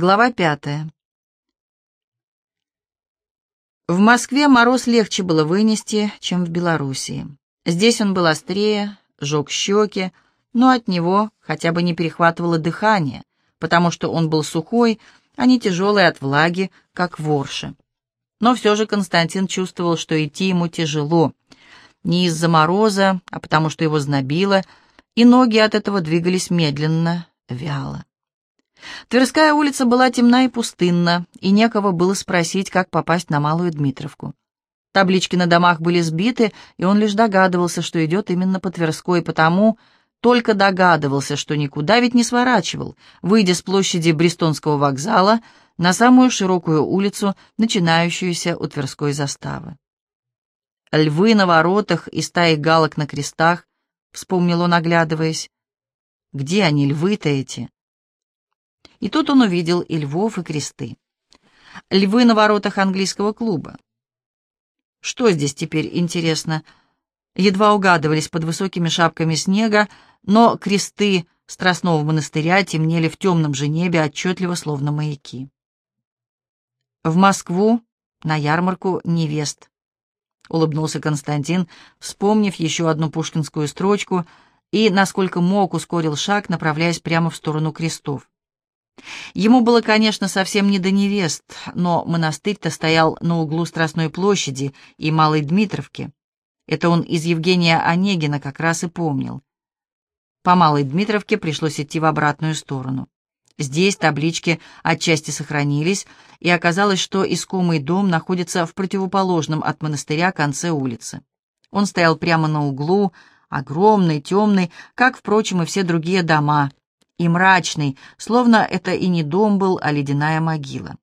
Глава пятая. В Москве мороз легче было вынести, чем в Белоруссии. Здесь он был острее, жег щеки, но от него хотя бы не перехватывало дыхание, потому что он был сухой, а не тяжелый от влаги, как ворши. Но все же Константин чувствовал, что идти ему тяжело. Не из-за мороза, а потому что его знобило, и ноги от этого двигались медленно, вяло. Тверская улица была темна и пустынна, и некого было спросить, как попасть на Малую Дмитровку. Таблички на домах были сбиты, и он лишь догадывался, что идет именно по Тверской, потому только догадывался, что никуда ведь не сворачивал, выйдя с площади Бристонского вокзала на самую широкую улицу, начинающуюся у Тверской заставы. Львы на воротах и стаи галок на крестах, вспомнил он, оглядываясь. Где они, львы-то эти? И тут он увидел и львов, и кресты. Львы на воротах английского клуба. Что здесь теперь интересно? Едва угадывались под высокими шапками снега, но кресты Страстного монастыря темнели в темном же небе отчетливо, словно маяки. В Москву на ярмарку невест. Улыбнулся Константин, вспомнив еще одну пушкинскую строчку, и, насколько мог, ускорил шаг, направляясь прямо в сторону крестов. Ему было, конечно, совсем не до невест, но монастырь-то стоял на углу Страстной площади и Малой Дмитровки. Это он из Евгения Онегина как раз и помнил. По Малой Дмитровке пришлось идти в обратную сторону. Здесь таблички отчасти сохранились, и оказалось, что искомый дом находится в противоположном от монастыря конце улицы. Он стоял прямо на углу, огромный, темный, как, впрочем, и все другие дома, и мрачный, словно это и не дом был, а ледяная могила.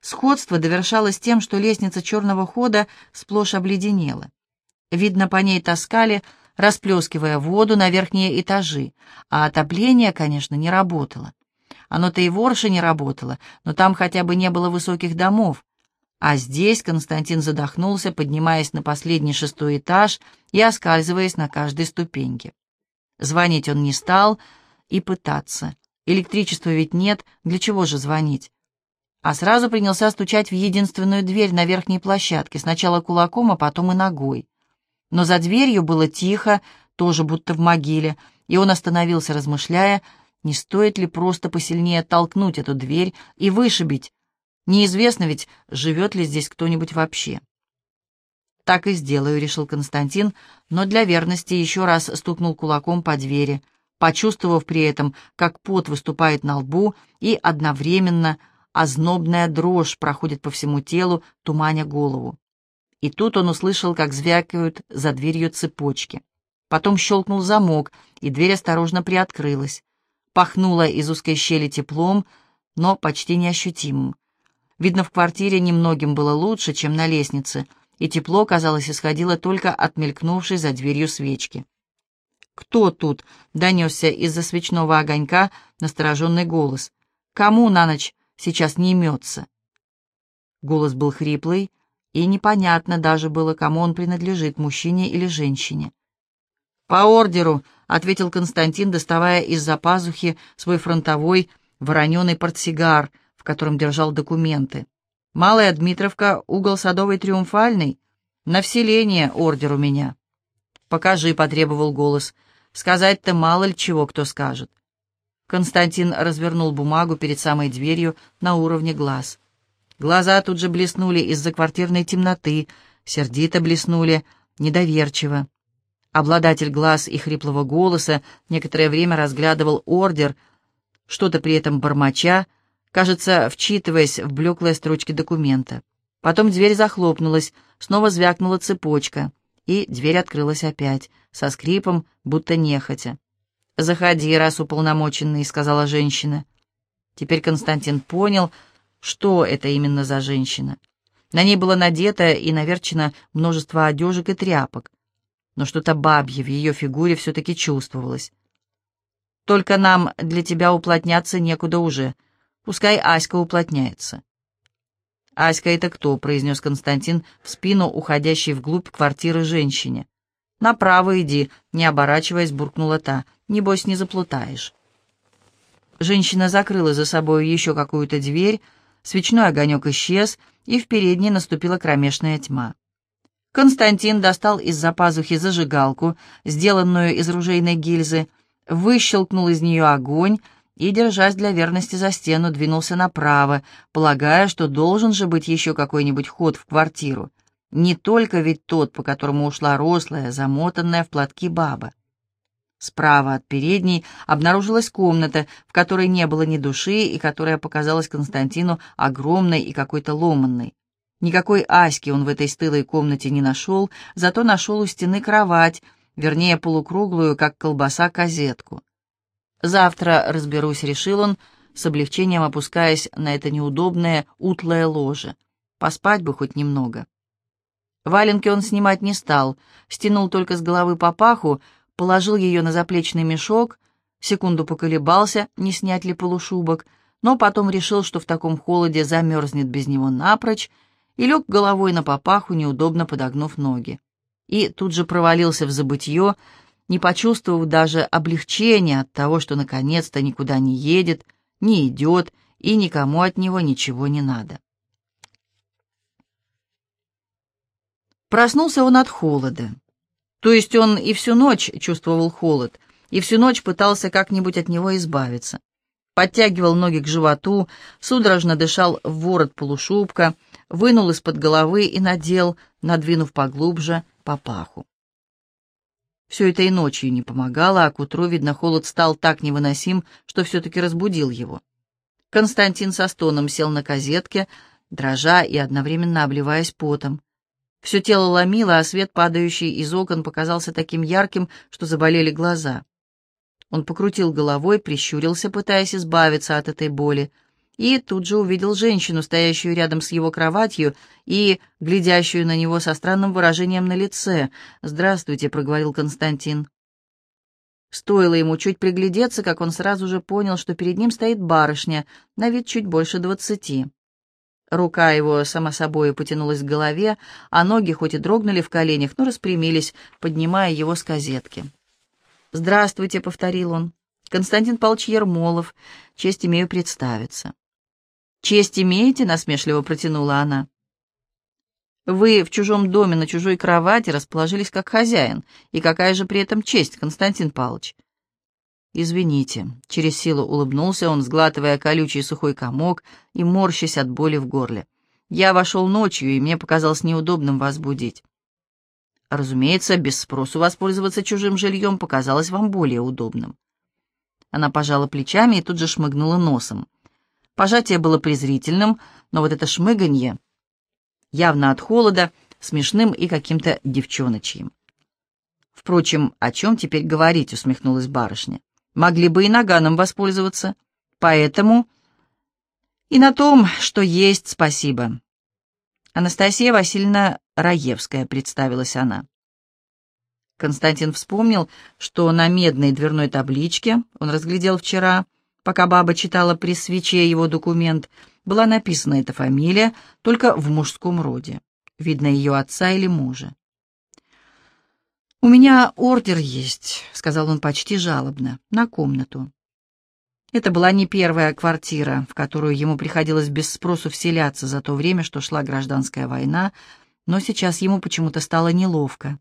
Сходство довершалось тем, что лестница черного хода сплошь обледенела. Видно, по ней таскали, расплескивая воду на верхние этажи, а отопление, конечно, не работало. Оно-то и в Орше не работало, но там хотя бы не было высоких домов. А здесь Константин задохнулся, поднимаясь на последний шестой этаж и оскальзываясь на каждой ступеньке. Звонить он не стал, и пытаться. Электричества ведь нет, для чего же звонить? А сразу принялся стучать в единственную дверь на верхней площадке, сначала кулаком, а потом и ногой. Но за дверью было тихо, тоже будто в могиле, и он остановился, размышляя, не стоит ли просто посильнее толкнуть эту дверь и вышибить. Неизвестно ведь, живет ли здесь кто-нибудь вообще. «Так и сделаю», — решил Константин, но для верности еще раз стукнул кулаком по двери — почувствовав при этом, как пот выступает на лбу и одновременно ознобная дрожь проходит по всему телу, туманя голову. И тут он услышал, как звякают за дверью цепочки. Потом щелкнул замок, и дверь осторожно приоткрылась. Пахнуло из узкой щели теплом, но почти неощутимым. Видно, в квартире немногим было лучше, чем на лестнице, и тепло, казалось, исходило только от мелькнувшей за дверью свечки. «Кто тут?» — донесся из-за свечного огонька настороженный голос. «Кому на ночь сейчас не имется?» Голос был хриплый, и непонятно даже было, кому он принадлежит, мужчине или женщине. «По ордеру», — ответил Константин, доставая из-за пазухи свой фронтовой вороненый портсигар, в котором держал документы. «Малая Дмитровка, угол Садовой Триумфальный. На вселение ордер у меня». «Покажи», — потребовал голос. Сказать-то мало ли чего кто скажет. Константин развернул бумагу перед самой дверью на уровне глаз. Глаза тут же блеснули из-за квартирной темноты, сердито блеснули, недоверчиво. Обладатель глаз и хриплого голоса некоторое время разглядывал ордер, что-то при этом бормоча, кажется, вчитываясь в блеклые строчки документа. Потом дверь захлопнулась, снова звякнула цепочка — и дверь открылась опять, со скрипом, будто нехотя. «Заходи, раз уполномоченный», — сказала женщина. Теперь Константин понял, что это именно за женщина. На ней было надето и наверчено множество одежек и тряпок, но что-то бабье в ее фигуре все-таки чувствовалось. «Только нам для тебя уплотняться некуда уже. Пускай Аська уплотняется». «Аська это кто?» — произнес Константин в спину уходящей вглубь квартиры женщине. «Направо иди», — не оборачиваясь, буркнула та. «Небось, не заплутаешь». Женщина закрыла за собой еще какую-то дверь, свечной огонек исчез, и в передней наступила кромешная тьма. Константин достал из-за пазухи зажигалку, сделанную из ружейной гильзы, выщелкнул из нее огонь и, держась для верности за стену, двинулся направо, полагая, что должен же быть еще какой-нибудь ход в квартиру. Не только ведь тот, по которому ушла рослая, замотанная в платки баба. Справа от передней обнаружилась комната, в которой не было ни души и которая показалась Константину огромной и какой-то ломанной. Никакой Аськи он в этой стылой комнате не нашел, зато нашел у стены кровать, вернее полукруглую, как колбаса, козетку. «Завтра разберусь», — решил он, с облегчением опускаясь на это неудобное утлое ложе. «Поспать бы хоть немного». Валенки он снимать не стал, стянул только с головы папаху, положил ее на заплечный мешок, секунду поколебался, не снять ли полушубок, но потом решил, что в таком холоде замерзнет без него напрочь, и лег головой на папаху, неудобно подогнув ноги. И тут же провалился в забытье, не почувствовав даже облегчения от того, что наконец-то никуда не едет, не идет, и никому от него ничего не надо. Проснулся он от холода. То есть он и всю ночь чувствовал холод, и всю ночь пытался как-нибудь от него избавиться. Подтягивал ноги к животу, судорожно дышал в ворот полушубка, вынул из-под головы и надел, надвинув поглубже, папаху. Все это и ночью не помогало, а к утру, видно, холод стал так невыносим, что все-таки разбудил его. Константин со стоном сел на козетке, дрожа и одновременно обливаясь потом. Все тело ломило, а свет, падающий из окон, показался таким ярким, что заболели глаза. Он покрутил головой, прищурился, пытаясь избавиться от этой боли, и тут же увидел женщину, стоящую рядом с его кроватью и глядящую на него со странным выражением на лице. «Здравствуйте», — проговорил Константин. Стоило ему чуть приглядеться, как он сразу же понял, что перед ним стоит барышня, на вид чуть больше двадцати. Рука его сама собой потянулась к голове, а ноги хоть и дрогнули в коленях, но распрямились, поднимая его с козетки. «Здравствуйте», — повторил он. «Константин Павлович Ермолов. Честь имею представиться». «Честь имеете?» — насмешливо протянула она. «Вы в чужом доме на чужой кровати расположились как хозяин. И какая же при этом честь, Константин Павлович?» «Извините», — через силу улыбнулся он, сглатывая колючий сухой комок и морщась от боли в горле. «Я вошел ночью, и мне показалось неудобным вас будить». «Разумеется, без спросу воспользоваться чужим жильем показалось вам более удобным». Она пожала плечами и тут же шмыгнула носом. Пожатие было презрительным, но вот это шмыганье, явно от холода, смешным и каким-то девчоночьим. «Впрочем, о чем теперь говорить?» — усмехнулась барышня могли бы и наганом воспользоваться. Поэтому и на том, что есть, спасибо. Анастасия Васильевна Раевская, представилась она. Константин вспомнил, что на медной дверной табличке, он разглядел вчера, пока баба читала при свече его документ, была написана эта фамилия, только в мужском роде. Видно, ее отца или мужа. «У меня ордер есть», — сказал он почти жалобно, — «на комнату». Это была не первая квартира, в которую ему приходилось без спросу вселяться за то время, что шла гражданская война, но сейчас ему почему-то стало неловко.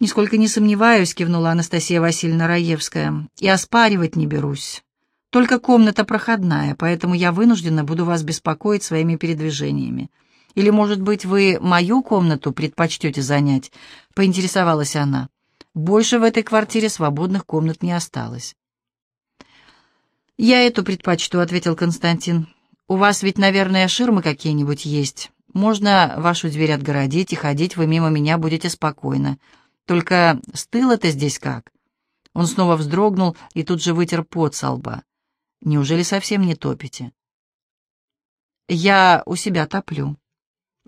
«Нисколько не сомневаюсь», — кивнула Анастасия Васильевна Раевская, — «и оспаривать не берусь. Только комната проходная, поэтому я вынуждена буду вас беспокоить своими передвижениями. Или, может быть, вы мою комнату предпочтете занять?» — поинтересовалась она. «Больше в этой квартире свободных комнат не осталось». «Я эту предпочту», — ответил Константин. «У вас ведь, наверное, ширмы какие-нибудь есть. Можно вашу дверь отгородить, и ходить вы мимо меня будете спокойно. Только стыло-то здесь как?» Он снова вздрогнул и тут же вытер пот со лба. «Неужели совсем не топите?» «Я у себя топлю».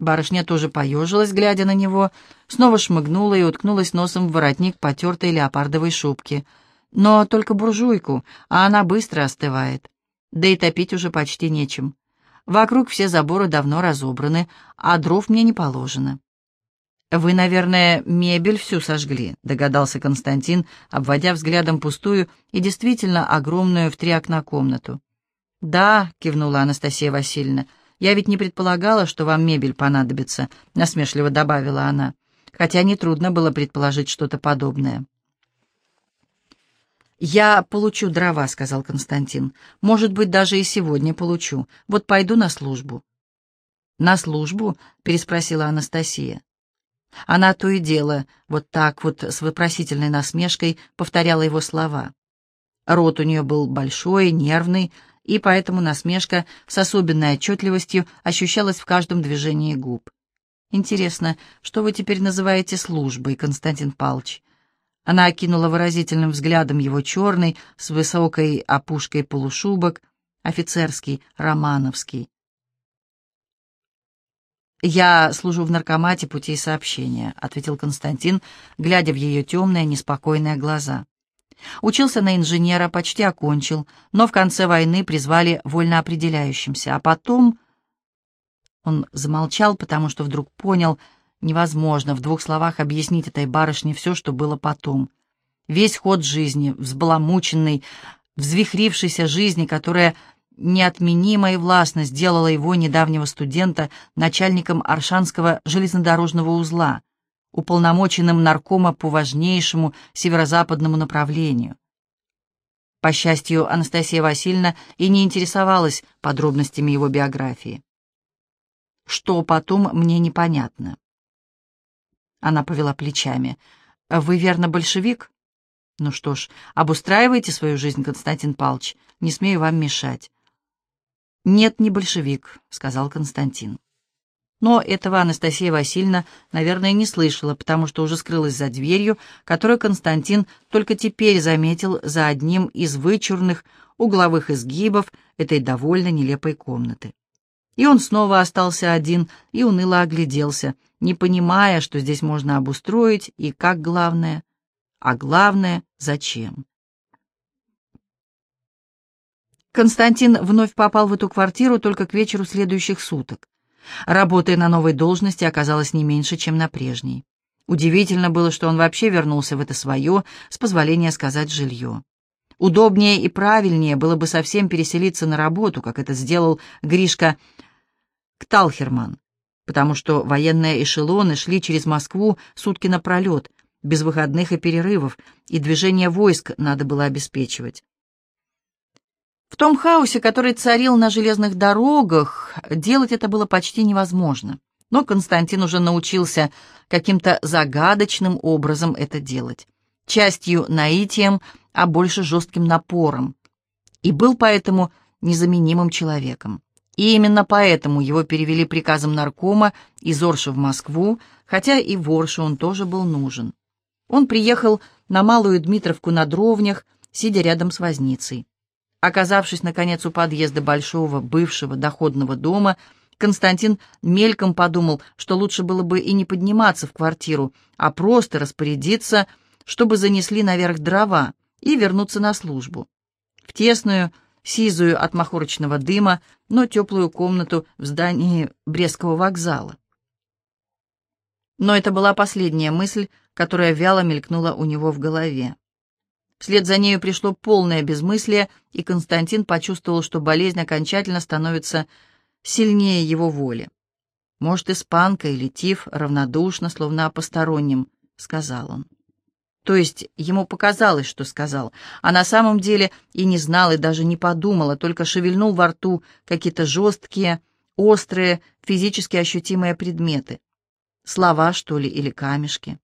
Барышня тоже поежилась, глядя на него, снова шмыгнула и уткнулась носом в воротник потертой леопардовой шубки. Но только буржуйку, а она быстро остывает. Да и топить уже почти нечем. Вокруг все заборы давно разобраны, а дров мне не положено. «Вы, наверное, мебель всю сожгли», — догадался Константин, обводя взглядом пустую и действительно огромную в три окна комнату. «Да», — кивнула Анастасия Васильевна, — «я ведь не предполагала, что вам мебель понадобится», — насмешливо добавила она, хотя нетрудно было предположить что-то подобное. «Я получу дрова», — сказал Константин. «Может быть, даже и сегодня получу. Вот пойду на службу». «На службу?» — переспросила Анастасия. Она то и дело, вот так вот с вопросительной насмешкой повторяла его слова. Рот у нее был большой, нервный, и поэтому насмешка с особенной отчетливостью ощущалась в каждом движении губ. «Интересно, что вы теперь называете службой, Константин Павлович?» Она окинула выразительным взглядом его черный, с высокой опушкой полушубок, офицерский, романовский. «Я служу в наркомате путей сообщения», — ответил Константин, глядя в ее темные, неспокойные глаза. Учился на инженера, почти окончил, но в конце войны призвали вольно определяющимся, а потом... Он замолчал, потому что вдруг понял, невозможно в двух словах объяснить этой барышне все, что было потом. Весь ход жизни, взбаламученный, взвихрившейся жизни, которая неотменимо и властно сделала его недавнего студента начальником Аршанского железнодорожного узла, уполномоченным наркома по важнейшему северо-западному направлению. По счастью, Анастасия Васильевна и не интересовалась подробностями его биографии. Что потом, мне непонятно. Она повела плечами. «Вы, верно, большевик?» «Ну что ж, обустраивайте свою жизнь, Константин Павлович. Не смею вам мешать. «Нет, не большевик», — сказал Константин. Но этого Анастасия Васильевна, наверное, не слышала, потому что уже скрылась за дверью, которую Константин только теперь заметил за одним из вычурных угловых изгибов этой довольно нелепой комнаты. И он снова остался один и уныло огляделся, не понимая, что здесь можно обустроить и как главное, а главное, зачем. Константин вновь попал в эту квартиру только к вечеру следующих суток. Работая на новой должности оказалось не меньше, чем на прежней. Удивительно было, что он вообще вернулся в это свое, с позволения сказать, жилье. Удобнее и правильнее было бы совсем переселиться на работу, как это сделал Гришка Кталхерман, потому что военные эшелоны шли через Москву сутки напролет, без выходных и перерывов, и движение войск надо было обеспечивать. В том хаосе, который царил на железных дорогах, делать это было почти невозможно. Но Константин уже научился каким-то загадочным образом это делать. Частью наитием, а больше жестким напором. И был поэтому незаменимым человеком. И именно поэтому его перевели приказом наркома из Орша в Москву, хотя и в Орше он тоже был нужен. Он приехал на Малую Дмитровку на Дровнях, сидя рядом с возницей. Оказавшись, наконец, у подъезда большого, бывшего, доходного дома, Константин мельком подумал, что лучше было бы и не подниматься в квартиру, а просто распорядиться, чтобы занесли наверх дрова и вернуться на службу. В тесную, сизую от махорочного дыма, но теплую комнату в здании Брестского вокзала. Но это была последняя мысль, которая вяло мелькнула у него в голове. Вслед за нею пришло полное безмыслие, и Константин почувствовал, что болезнь окончательно становится сильнее его воли. «Может, испанка или тиф, равнодушно, словно о постороннем», — сказал он. То есть ему показалось, что сказал, а на самом деле и не знал, и даже не подумал, а только шевельнул во рту какие-то жесткие, острые, физически ощутимые предметы. Слова, что ли, или камешки.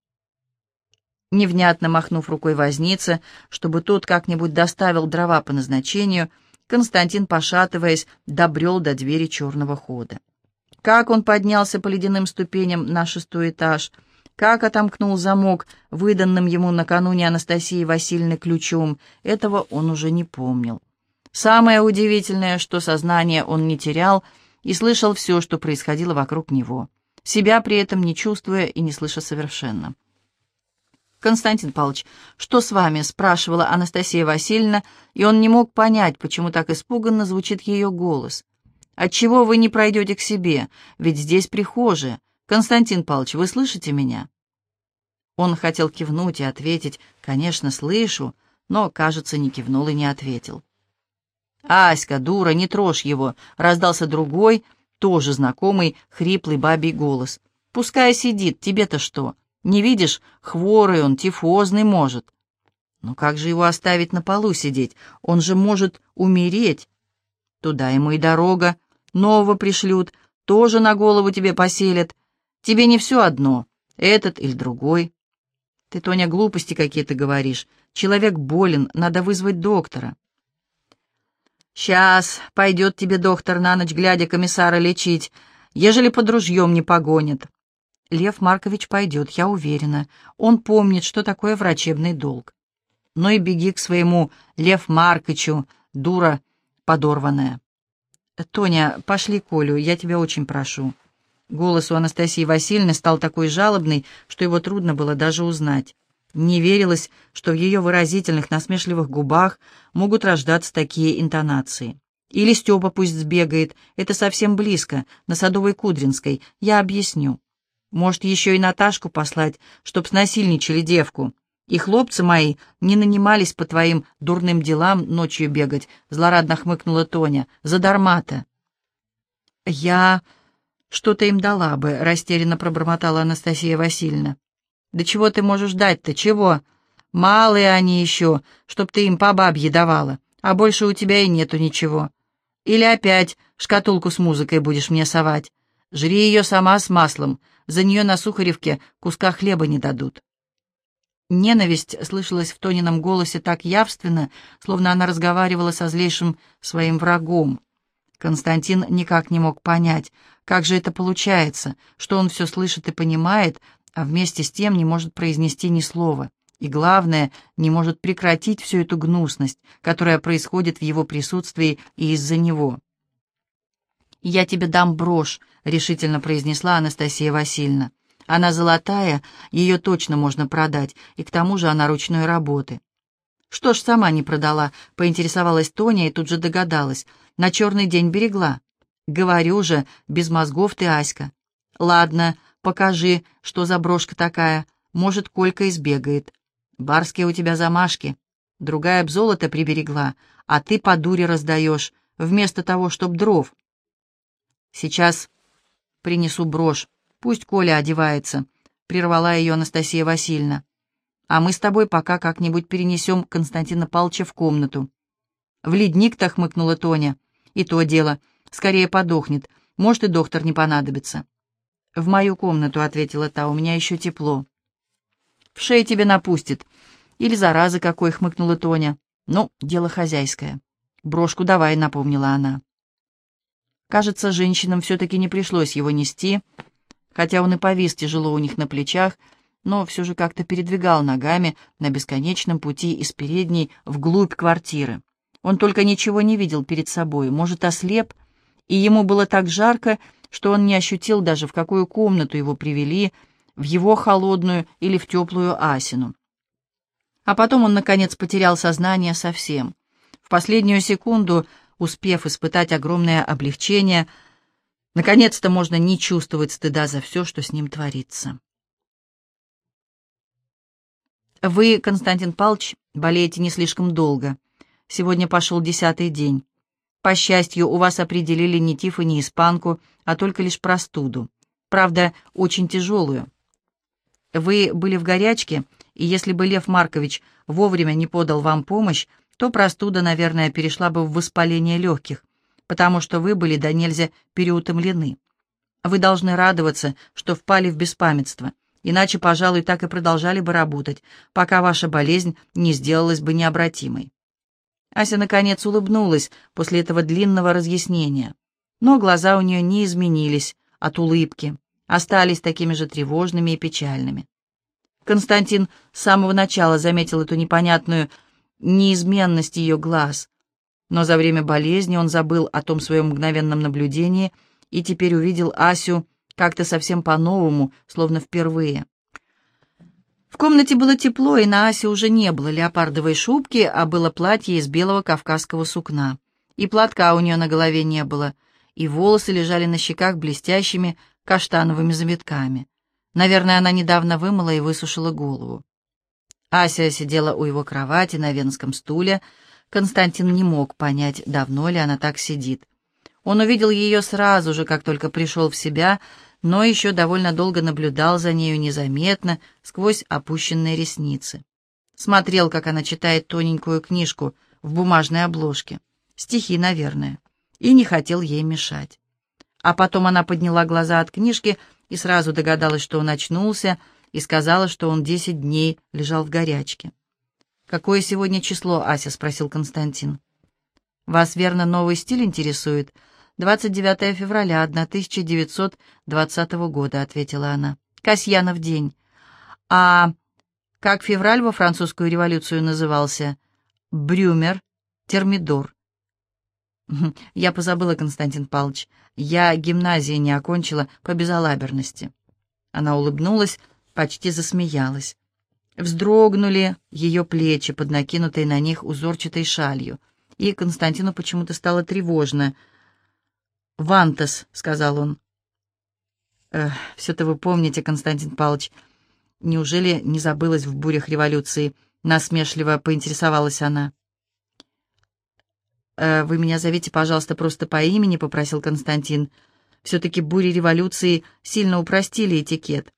Невнятно махнув рукой вознице, чтобы тот как-нибудь доставил дрова по назначению, Константин, пошатываясь, добрел до двери черного хода. Как он поднялся по ледяным ступеням на шестой этаж, как отомкнул замок, выданным ему накануне Анастасии Васильевны ключом, этого он уже не помнил. Самое удивительное, что сознание он не терял и слышал все, что происходило вокруг него, себя при этом не чувствуя и не слыша совершенно. «Константин Павлович, что с вами?» — спрашивала Анастасия Васильевна, и он не мог понять, почему так испуганно звучит ее голос. «Отчего вы не пройдете к себе? Ведь здесь прихожая. «Константин Павлович, вы слышите меня?» Он хотел кивнуть и ответить «Конечно, слышу», но, кажется, не кивнул и не ответил. «Аська, дура, не трожь его!» — раздался другой, тоже знакомый, хриплый бабий голос. «Пускай сидит, тебе-то что? Не видишь, хворый он, тифозный может». «Ну как же его оставить на полу сидеть? Он же может умереть!» «Туда ему и дорога. Нового пришлют, тоже на голову тебе поселят. Тебе не все одно, этот или другой». «Ты, Тоня, глупости какие-то говоришь. Человек болен, надо вызвать доктора». «Сейчас пойдет тебе доктор на ночь глядя комиссара лечить, ежели под ружьем не погонит». Лев Маркович пойдет, я уверена. Он помнит, что такое врачебный долг. Ну и беги к своему Лев Марковичу, дура подорванная. «Тоня, пошли Колю, я тебя очень прошу». Голос у Анастасии Васильевны стал такой жалобный, что его трудно было даже узнать. Не верилось, что в ее выразительных, насмешливых губах могут рождаться такие интонации. Или Степа пусть сбегает, это совсем близко, на Садовой Кудринской, я объясню. Может, еще и Наташку послать, чтоб снасильничали девку. И хлопцы мои не нанимались по твоим дурным делам ночью бегать, злорадно хмыкнула Тоня, задарма-то. Я что-то им дала бы, растерянно пробормотала Анастасия Васильевна. Да чего ты можешь дать-то, чего? Малые они еще, чтоб ты им по бабье давала, а больше у тебя и нету ничего. Или опять шкатулку с музыкой будешь мне совать. Жри ее сама с маслом, за нее на Сухаревке куска хлеба не дадут. Ненависть слышалась в Тонином голосе так явственно, словно она разговаривала со злейшим своим врагом. Константин никак не мог понять, как же это получается, что он все слышит и понимает, а вместе с тем не может произнести ни слова. И главное, не может прекратить всю эту гнусность, которая происходит в его присутствии и из-за него. «Я тебе дам брошь», — решительно произнесла Анастасия Васильевна. «Она золотая, ее точно можно продать, и к тому же она ручной работы». «Что ж, сама не продала», — поинтересовалась Тоня и тут же догадалась. «На черный день берегла». «Говорю же, без мозгов ты, Аська». «Ладно, Покажи, что за брошка такая. Может, Колька избегает. Барские у тебя замашки. Другая б золото приберегла, а ты по дуре раздаешь, вместо того, чтоб дров. Сейчас принесу брошь. Пусть Коля одевается, — прервала ее Анастасия Васильевна. А мы с тобой пока как-нибудь перенесем Константина Палча в комнату. В ледник-то хмыкнула Тоня. И то дело. Скорее подохнет. Может, и доктор не понадобится. «В мою комнату», — ответила та, — «у меня еще тепло». «В шее тебе напустит». «Или заразы какой», — хмыкнула Тоня. «Ну, дело хозяйское». «Брошку давай», — напомнила она. Кажется, женщинам все-таки не пришлось его нести, хотя он и повис тяжело у них на плечах, но все же как-то передвигал ногами на бесконечном пути из передней вглубь квартиры. Он только ничего не видел перед собой, может, ослеп, и ему было так жарко, что он не ощутил даже, в какую комнату его привели, в его холодную или в теплую асину. А потом он, наконец, потерял сознание совсем. В последнюю секунду, успев испытать огромное облегчение, наконец-то можно не чувствовать стыда за все, что с ним творится. Вы, Константин Павлович, болеете не слишком долго. Сегодня пошел десятый день. По счастью, у вас определили не тиф и не испанку, а только лишь простуду. Правда, очень тяжелую. Вы были в горячке, и если бы Лев Маркович вовремя не подал вам помощь, то простуда, наверное, перешла бы в воспаление легких, потому что вы были до нельзя переутомлены. Вы должны радоваться, что впали в беспамятство, иначе, пожалуй, так и продолжали бы работать, пока ваша болезнь не сделалась бы необратимой. Ася, наконец, улыбнулась после этого длинного разъяснения. Но глаза у нее не изменились от улыбки, остались такими же тревожными и печальными. Константин с самого начала заметил эту непонятную неизменность ее глаз, но за время болезни он забыл о том своем мгновенном наблюдении и теперь увидел Асю как-то совсем по-новому, словно впервые. В комнате было тепло, и на Асе уже не было леопардовой шубки, а было платье из белого кавказского сукна. И платка у нее на голове не было, и волосы лежали на щеках блестящими, каштановыми завитками. Наверное, она недавно вымыла и высушила голову. Ася сидела у его кровати на венском стуле. Константин не мог понять, давно ли она так сидит. Он увидел ее сразу же, как только пришел в себя, но еще довольно долго наблюдал за нею незаметно, сквозь опущенные ресницы. Смотрел, как она читает тоненькую книжку в бумажной обложке. Стихи, наверное. И не хотел ей мешать. А потом она подняла глаза от книжки и сразу догадалась, что он очнулся, и сказала, что он десять дней лежал в горячке. «Какое сегодня число, Ася?» — спросил Константин. «Вас, верно, новый стиль интересует?» «29 февраля 1920 года», — ответила она. «Касьянов день». «А как февраль во французскую революцию назывался?» «Брюмер, Термидор». «Я позабыла, Константин Павлович. Я гимназии не окончила по безалаберности». Она улыбнулась, почти засмеялась. Вздрогнули ее плечи под накинутой на них узорчатой шалью, и Константину почему-то стало тревожно — «Вантас», — сказал он. «Эх, все-то вы помните, Константин Павлович. Неужели не забылось в бурях революции?» — насмешливо поинтересовалась она. «Э, «Вы меня зовите, пожалуйста, просто по имени», — попросил Константин. «Все-таки бури революции сильно упростили этикет».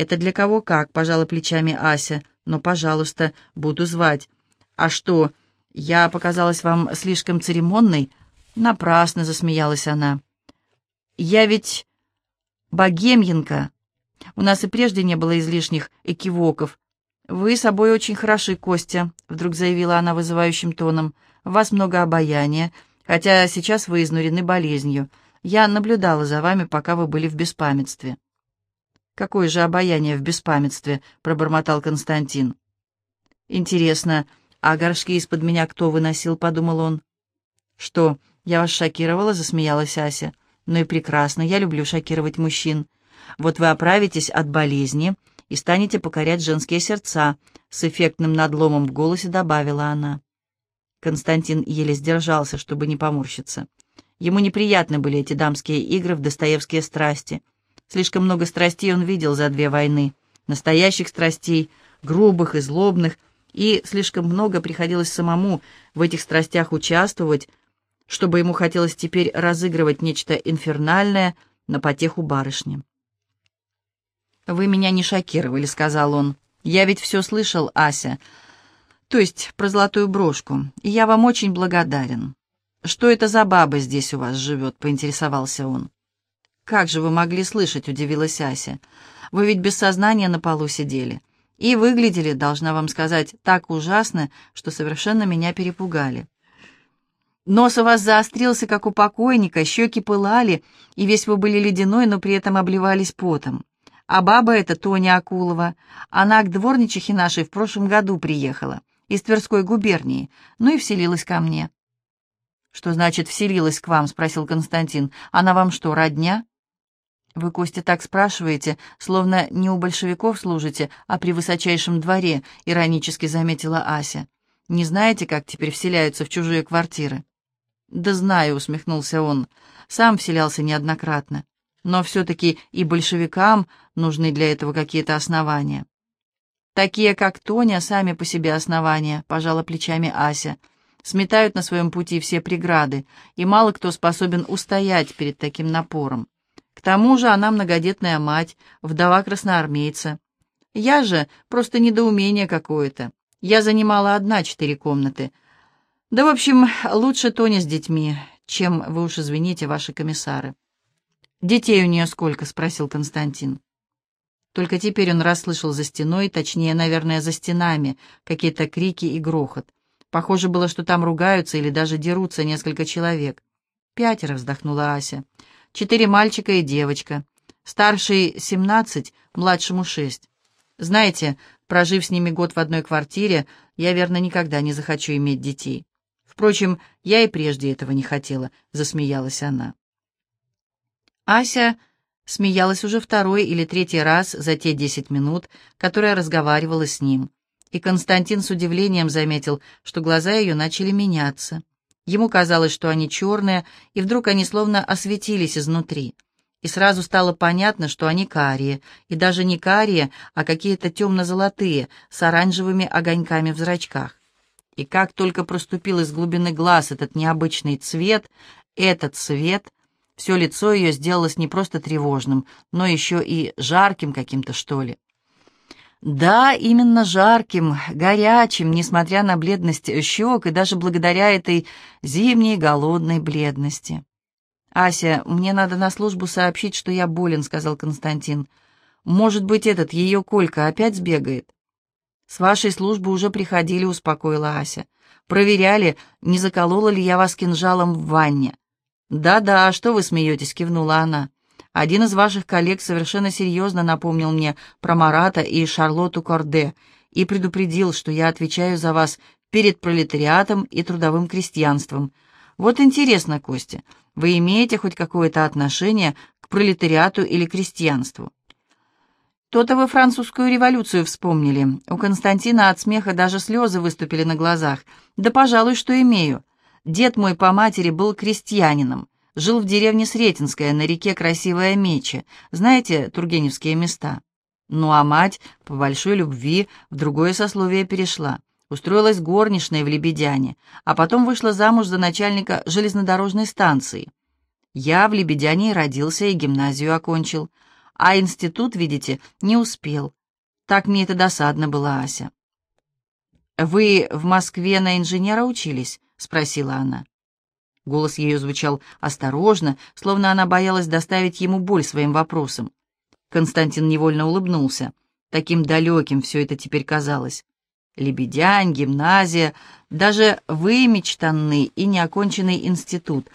«Это для кого как?» — пожала плечами Ася. «Но, пожалуйста, буду звать». «А что, я показалась вам слишком церемонной?» Напрасно засмеялась она. «Я ведь богемьянка. У нас и прежде не было излишних экивоков. Вы собой очень хороши, Костя», — вдруг заявила она вызывающим тоном. «У вас много обаяния, хотя сейчас вы изнурены болезнью. Я наблюдала за вами, пока вы были в беспамятстве». «Какое же обаяние в беспамятстве?» — пробормотал Константин. «Интересно, а горшки из-под меня кто выносил?» — подумал он. «Что, «Я вас шокировала?» — засмеялась Ася. «Ну и прекрасно, я люблю шокировать мужчин. Вот вы оправитесь от болезни и станете покорять женские сердца», — с эффектным надломом в голосе добавила она. Константин еле сдержался, чтобы не поморщиться. Ему неприятны были эти дамские игры в достоевские страсти. Слишком много страстей он видел за две войны. Настоящих страстей, грубых и злобных, и слишком много приходилось самому в этих страстях участвовать, чтобы ему хотелось теперь разыгрывать нечто инфернальное на потеху барышни. «Вы меня не шокировали», — сказал он. «Я ведь все слышал, Ася. То есть про золотую брошку. И я вам очень благодарен. Что это за баба здесь у вас живет?» — поинтересовался он. «Как же вы могли слышать?» — удивилась Ася. «Вы ведь без сознания на полу сидели. И выглядели, должна вам сказать, так ужасно, что совершенно меня перепугали. Нос у вас заострился, как у покойника, щеки пылали, и весь вы были ледяной, но при этом обливались потом. А баба эта Тоня Акулова, она к дворничихе нашей в прошлом году приехала, из Тверской губернии, ну и вселилась ко мне. «Что значит «вселилась к вам?» — спросил Константин. «Она вам что, родня?» «Вы, Костя, так спрашиваете, словно не у большевиков служите, а при высочайшем дворе», — иронически заметила Ася. «Не знаете, как теперь вселяются в чужие квартиры?» «Да знаю», — усмехнулся он, — «сам вселялся неоднократно. Но все-таки и большевикам нужны для этого какие-то основания». «Такие, как Тоня, сами по себе основания», — пожала плечами Ася. «Сметают на своем пути все преграды, и мало кто способен устоять перед таким напором. К тому же она многодетная мать, вдова красноармейца. Я же просто недоумение какое-то. Я занимала одна четыре комнаты, да, в общем, лучше Тоня с детьми, чем, вы уж извините, ваши комиссары. «Детей у нее сколько?» — спросил Константин. Только теперь он расслышал за стеной, точнее, наверное, за стенами, какие-то крики и грохот. Похоже было, что там ругаются или даже дерутся несколько человек. «Пятеро», — вздохнула Ася. «Четыре мальчика и девочка. Старший — семнадцать, младшему — шесть. Знаете, прожив с ними год в одной квартире, я, верно, никогда не захочу иметь детей. Впрочем, я и прежде этого не хотела, засмеялась она. Ася смеялась уже второй или третий раз за те десять минут, которые разговаривала с ним. И Константин с удивлением заметил, что глаза ее начали меняться. Ему казалось, что они черные, и вдруг они словно осветились изнутри. И сразу стало понятно, что они карие, и даже не карие, а какие-то темно-золотые, с оранжевыми огоньками в зрачках. И как только проступил из глубины глаз этот необычный цвет, этот цвет, все лицо ее сделалось не просто тревожным, но еще и жарким каким-то, что ли. Да, именно жарким, горячим, несмотря на бледность щек и даже благодаря этой зимней голодной бледности. «Ася, мне надо на службу сообщить, что я болен», — сказал Константин. «Может быть, этот ее Колька опять сбегает?» «С вашей службы уже приходили», — успокоила Ася. «Проверяли, не заколола ли я вас кинжалом в ванне». «Да-да, что вы смеетесь?» — кивнула она. Один из ваших коллег совершенно серьезно напомнил мне про Марата и Шарлотту Корде и предупредил, что я отвечаю за вас перед пролетариатом и трудовым крестьянством. Вот интересно, Костя, вы имеете хоть какое-то отношение к пролетариату или крестьянству? То-то вы французскую революцию вспомнили. У Константина от смеха даже слезы выступили на глазах. Да, пожалуй, что имею. Дед мой по матери был крестьянином. Жил в деревне Сретенская на реке Красивая Меча. Знаете Тургеневские места? Ну а мать по большой любви в другое сословие перешла. Устроилась горничной в Лебедяне, а потом вышла замуж за начальника железнодорожной станции. Я в Лебедяне родился, и гимназию окончил. А институт, видите, не успел. Так мне это досадно было, Ася. «Вы в Москве на инженера учились?» — спросила она. Голос ее звучал осторожно, словно она боялась доставить ему боль своим вопросом. Константин невольно улыбнулся. Таким далеким все это теперь казалось. Лебедянь, гимназия, даже вымечтанный и неоконченный институт.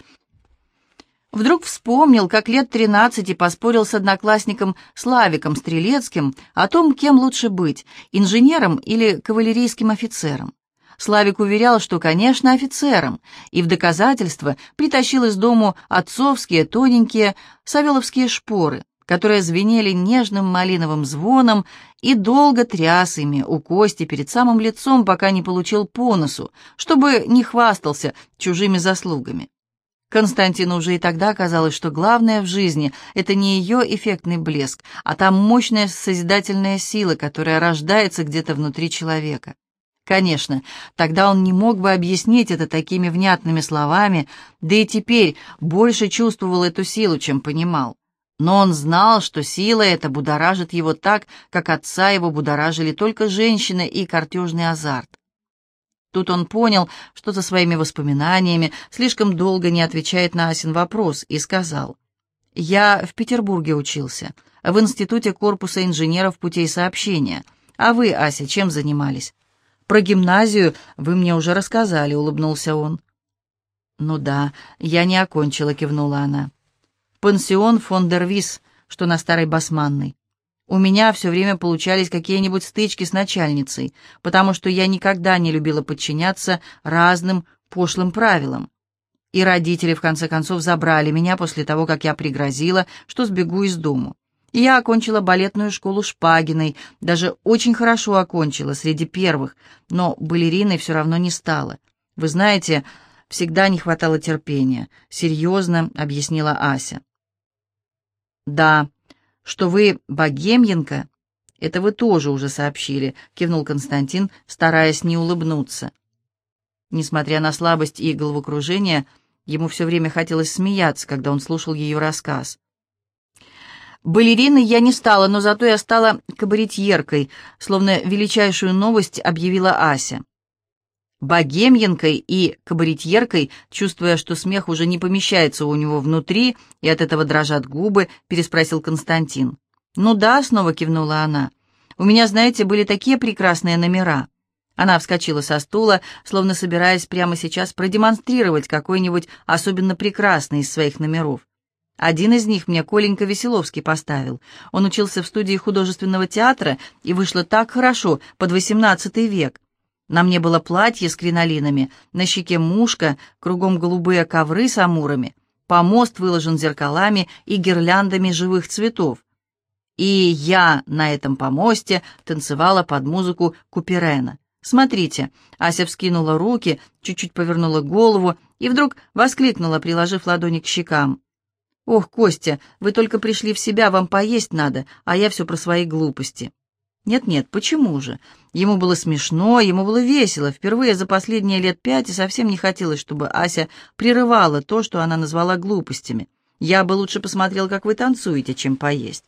Вдруг вспомнил, как лет тринадцати поспорил с одноклассником Славиком Стрелецким о том, кем лучше быть, инженером или кавалерийским офицером. Славик уверял, что, конечно, офицером, и в доказательство притащил из дому отцовские тоненькие савеловские шпоры, которые звенели нежным малиновым звоном и долго тряс ими у Кости перед самым лицом, пока не получил по носу, чтобы не хвастался чужими заслугами. Константину уже и тогда казалось, что главное в жизни — это не ее эффектный блеск, а та мощная созидательная сила, которая рождается где-то внутри человека. Конечно, тогда он не мог бы объяснить это такими внятными словами, да и теперь больше чувствовал эту силу, чем понимал. Но он знал, что сила эта будоражит его так, как отца его будоражили только женщины и картежный азарт. Тут он понял, что за своими воспоминаниями слишком долго не отвечает на Асин вопрос, и сказал, «Я в Петербурге учился, в Институте корпуса инженеров путей сообщения. А вы, Ася, чем занимались?» Про гимназию вы мне уже рассказали», — улыбнулся он. «Ну да, я не окончила», — кивнула она. «Пансион фон дер Вис, что на Старой Басманной. У меня все время получались какие-нибудь стычки с начальницей, потому что я никогда не любила подчиняться разным пошлым правилам. И родители, в конце концов, забрали меня после того, как я пригрозила, что сбегу из дому. Я окончила балетную школу Шпагиной, даже очень хорошо окончила, среди первых, но балериной все равно не стала. Вы знаете, всегда не хватало терпения, серьезно объяснила Ася. Да, что вы богемьянка, это вы тоже уже сообщили, кивнул Константин, стараясь не улыбнуться. Несмотря на слабость и головокружение, ему все время хотелось смеяться, когда он слушал ее рассказ. Балериной я не стала, но зато я стала кабаретьеркой, словно величайшую новость объявила Ася. Богемьянкой и кабаретьеркой, чувствуя, что смех уже не помещается у него внутри, и от этого дрожат губы, переспросил Константин. «Ну да», — снова кивнула она. «У меня, знаете, были такие прекрасные номера». Она вскочила со стула, словно собираясь прямо сейчас продемонстрировать какой-нибудь особенно прекрасный из своих номеров. Один из них мне Коленька Веселовский поставил. Он учился в студии художественного театра, и вышло так хорошо, под XVIII век. На мне было платье с кринолинами, на щеке мушка, кругом голубые ковры с амурами, помост выложен зеркалами и гирляндами живых цветов. И я на этом помосте танцевала под музыку Куперена. Смотрите, Ася вскинула руки, чуть-чуть повернула голову и вдруг воскликнула, приложив ладони к щекам. «Ох, Костя, вы только пришли в себя, вам поесть надо, а я все про свои глупости». Нет-нет, почему же? Ему было смешно, ему было весело. Впервые за последние лет пять и совсем не хотелось, чтобы Ася прерывала то, что она назвала глупостями. «Я бы лучше посмотрел, как вы танцуете, чем поесть».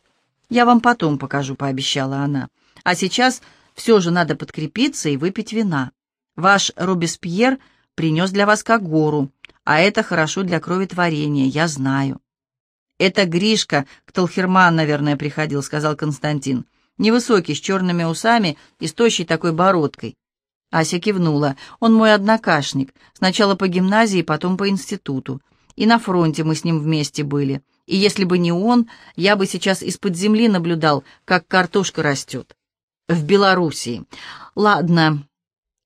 «Я вам потом покажу», — пообещала она. «А сейчас все же надо подкрепиться и выпить вина. Ваш Робеспьер принес для вас как гору, а это хорошо для кроветворения, я знаю». «Это Гришка к Толхерман, наверное, приходил», — сказал Константин. «Невысокий, с черными усами и с тощей такой бородкой». Ася кивнула. «Он мой однокашник. Сначала по гимназии, потом по институту. И на фронте мы с ним вместе были. И если бы не он, я бы сейчас из-под земли наблюдал, как картошка растет. В Белоруссии. Ладно».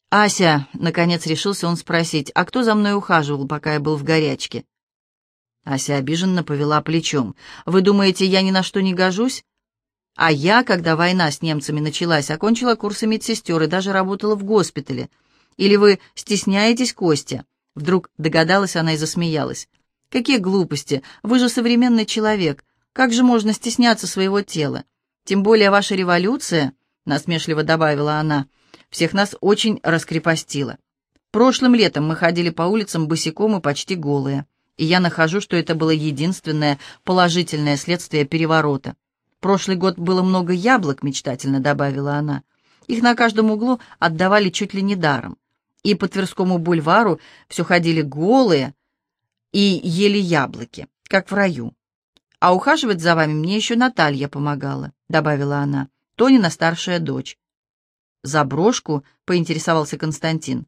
«Ася», — наконец решился он спросить, «а кто за мной ухаживал, пока я был в горячке?» Ася обиженно повела плечом. «Вы думаете, я ни на что не гожусь? А я, когда война с немцами началась, окончила курсы медсестер и даже работала в госпитале. Или вы стесняетесь, Костя?» Вдруг догадалась она и засмеялась. «Какие глупости! Вы же современный человек. Как же можно стесняться своего тела? Тем более ваша революция, — насмешливо добавила она, — всех нас очень раскрепостила. Прошлым летом мы ходили по улицам босиком и почти голые и я нахожу, что это было единственное положительное следствие переворота. Прошлый год было много яблок, мечтательно добавила она. Их на каждом углу отдавали чуть ли не даром. И по Тверскому бульвару все ходили голые и ели яблоки, как в раю. А ухаживать за вами мне еще Наталья помогала, добавила она, Тонина старшая дочь. За брошку поинтересовался Константин.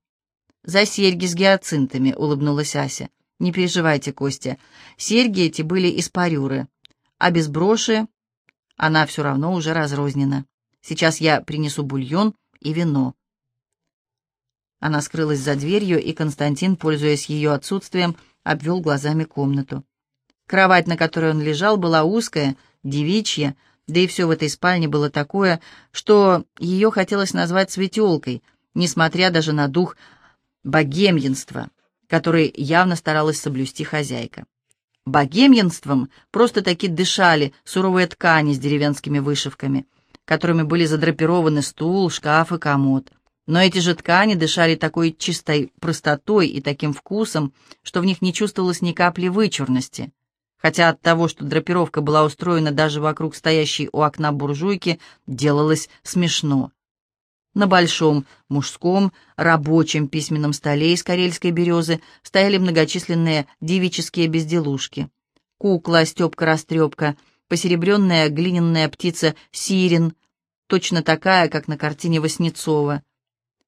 За серьги с гиацинтами, улыбнулась Ася. Не переживайте, Костя. Серьги эти были из парюры, а без броши она все равно уже разрознена. Сейчас я принесу бульон и вино. Она скрылась за дверью, и Константин, пользуясь ее отсутствием, обвел глазами комнату. Кровать, на которой он лежал, была узкая, девичья, да и все в этой спальне было такое, что ее хотелось назвать светелкой, несмотря даже на дух богемьенства который явно старалась соблюсти хозяйка. Богемьянством просто-таки дышали суровые ткани с деревенскими вышивками, которыми были задрапированы стул, шкаф и комод. Но эти же ткани дышали такой чистой простотой и таким вкусом, что в них не чувствовалось ни капли вычурности. Хотя от того, что драпировка была устроена даже вокруг стоящей у окна буржуйки, делалось смешно. На большом мужском рабочем письменном столе из карельской березы стояли многочисленные девические безделушки. Кукла Степка-растрепка, посеребренная глиняная птица Сирин, точно такая, как на картине Васнецова.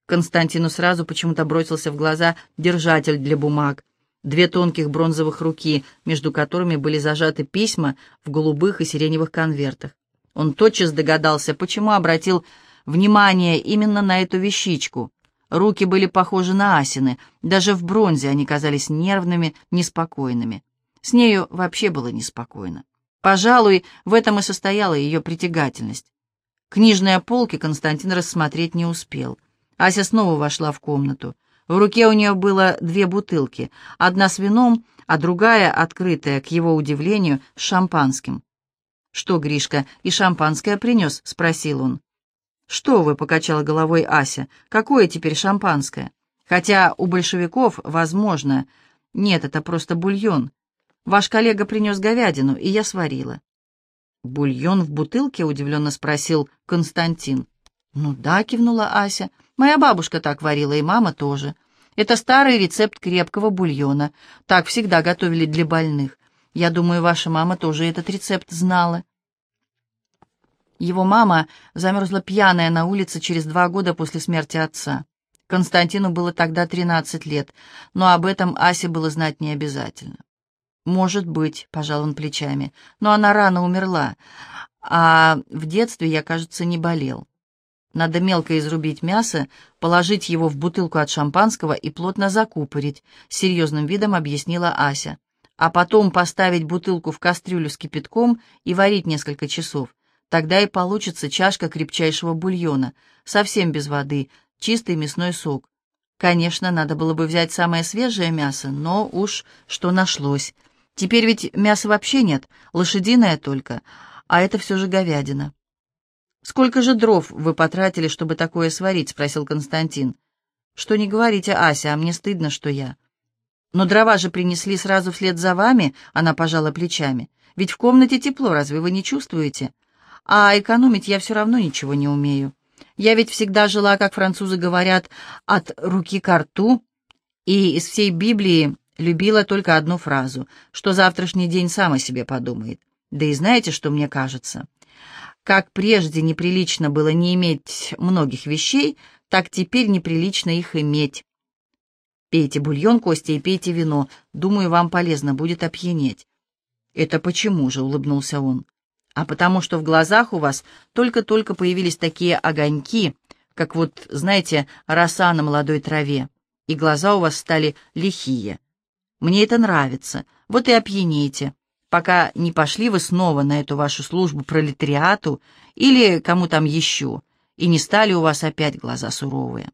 Константину сразу почему-то бросился в глаза держатель для бумаг, две тонких бронзовых руки, между которыми были зажаты письма в голубых и сиреневых конвертах. Он тотчас догадался, почему обратил внимание именно на эту вещичку. Руки были похожи на Асины, даже в бронзе они казались нервными, неспокойными. С нею вообще было неспокойно. Пожалуй, в этом и состояла ее притягательность. Книжные полки Константин рассмотреть не успел. Ася снова вошла в комнату. В руке у нее было две бутылки, одна с вином, а другая, открытая, к его удивлению, с шампанским. «Что, Гришка, и шампанское принес?» — спросил он. «Что вы?» — покачала головой Ася. «Какое теперь шампанское? Хотя у большевиков, возможно. Нет, это просто бульон. Ваш коллега принес говядину, и я сварила». «Бульон в бутылке?» — удивленно спросил Константин. «Ну да», — кивнула Ася. «Моя бабушка так варила, и мама тоже. Это старый рецепт крепкого бульона. Так всегда готовили для больных. Я думаю, ваша мама тоже этот рецепт знала». Его мама замерзла пьяная на улице через два года после смерти отца. Константину было тогда 13 лет, но об этом Асе было знать не обязательно. «Может быть», — пожал он плечами, — «но она рано умерла, а в детстве я, кажется, не болел. Надо мелко изрубить мясо, положить его в бутылку от шампанского и плотно закупорить», — с серьезным видом объяснила Ася. «А потом поставить бутылку в кастрюлю с кипятком и варить несколько часов. Тогда и получится чашка крепчайшего бульона, совсем без воды, чистый мясной сок. Конечно, надо было бы взять самое свежее мясо, но уж что нашлось. Теперь ведь мяса вообще нет, лошадиное только, а это все же говядина. «Сколько же дров вы потратили, чтобы такое сварить?» — спросил Константин. «Что не говорите, Ася, а мне стыдно, что я». «Но дрова же принесли сразу вслед за вами», — она пожала плечами. «Ведь в комнате тепло, разве вы не чувствуете? А экономить я все равно ничего не умею. Я ведь всегда жила, как французы говорят, от руки к рту, и из всей Библии любила только одну фразу, что завтрашний день сам о себе подумает. Да и знаете, что мне кажется? Как прежде неприлично было не иметь многих вещей, так теперь неприлично их иметь. Пейте бульон, Костя, и пейте вино. Думаю, вам полезно будет опьянеть. Это почему же, улыбнулся он. А потому что в глазах у вас только-только появились такие огоньки, как вот, знаете, роса на молодой траве, и глаза у вас стали лихие. Мне это нравится, вот и опьянейте, пока не пошли вы снова на эту вашу службу пролетариату или кому там еще, и не стали у вас опять глаза суровые.